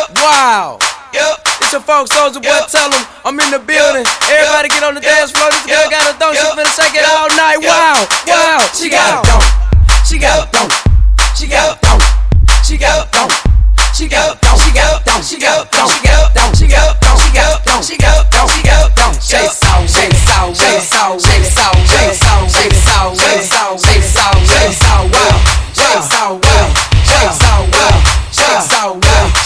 Yep. Wow. Yep. It's your folks. Those boy. Yep. Tell them I'm in the building. Yep. Everybody get on the dance floor. This girl got a thong. She finna shake it all night. Wow. Wow. She got a thong. She got a thong. She got a thong. She got a thong. She got a thong. She got a thong. She got a thong.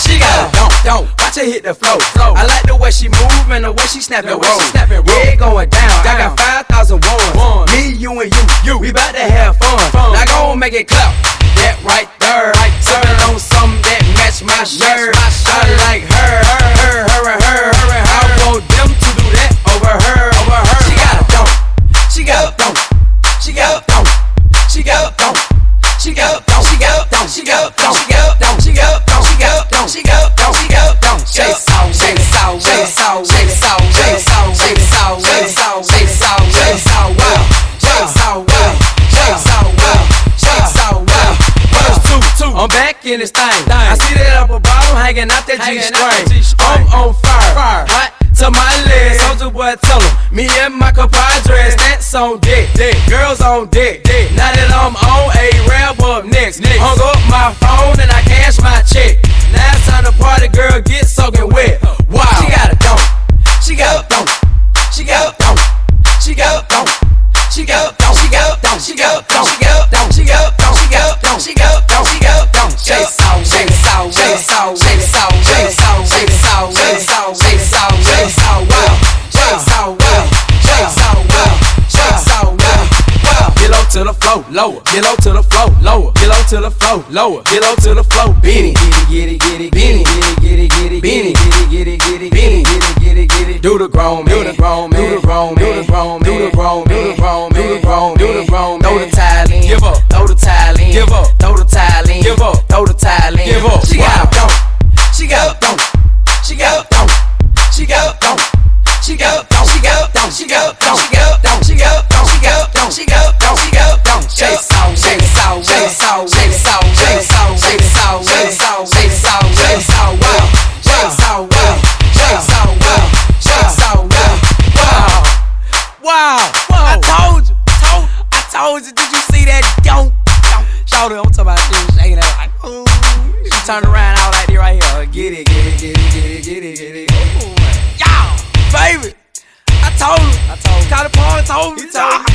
She got a don't, don't. Watch her hit the flow. I like the way she move and the way she snap and way she snap and. Yeah, going down. I got 5,000 ones. Ones. Me, you, and you. You. We bout to have fun. Fun. Now go make it clap. That right there. Right there. on something that match my shirt. my shirt. I like her, her, her, her, and her. Her and her. I want them to do that over her, over her. She got a don't. She got a thong. She got a thong. She got a thong. She got a thong. I'm back in this thing. I see that upper bottom hanging out that G Hanging out that string. I'm on fire. Fire. Hot to my legs. Soulja Boy, tell 'em. Me and my compadres, that's on deck. deck. Girls on deck. deck. Now that I'm on a rap up next. Next. Hung up my phone and I cash my check. To the flow, lower. Get low to the flow, lower. Get low to the flow, lower. Get low to the flow, beanie. Get it, get it, get it, get it, get it, get it, beanie. Get it, get it, it, get it, get it, get it. Do the grown, do the grown, do the grown, do the grown, do the grown, do the grown, do the grown, do the grown. Throw the tile in, Give up. Throw the tile in, Give up. She a thong. She a thong. She a thong. She a thong. She a thong. She a thong. She a thong. She a thong. Shake it out, shake it out, shake it out, shake it out, shake it out, shake it out, shake it out, shake it out, shake it out, wow, shake it out, wow, shake it out, wow, shake it out, wow, wow, wow. I told you, told, I told you. Did you see that? Don't, don't. Shout it, I'm talking about she was shaking that like, ooh. She turned around out like this right here. Get it, get it, get it, get it, get it, get it. Ooh, baby i tål. Skal det told en tål, told tål.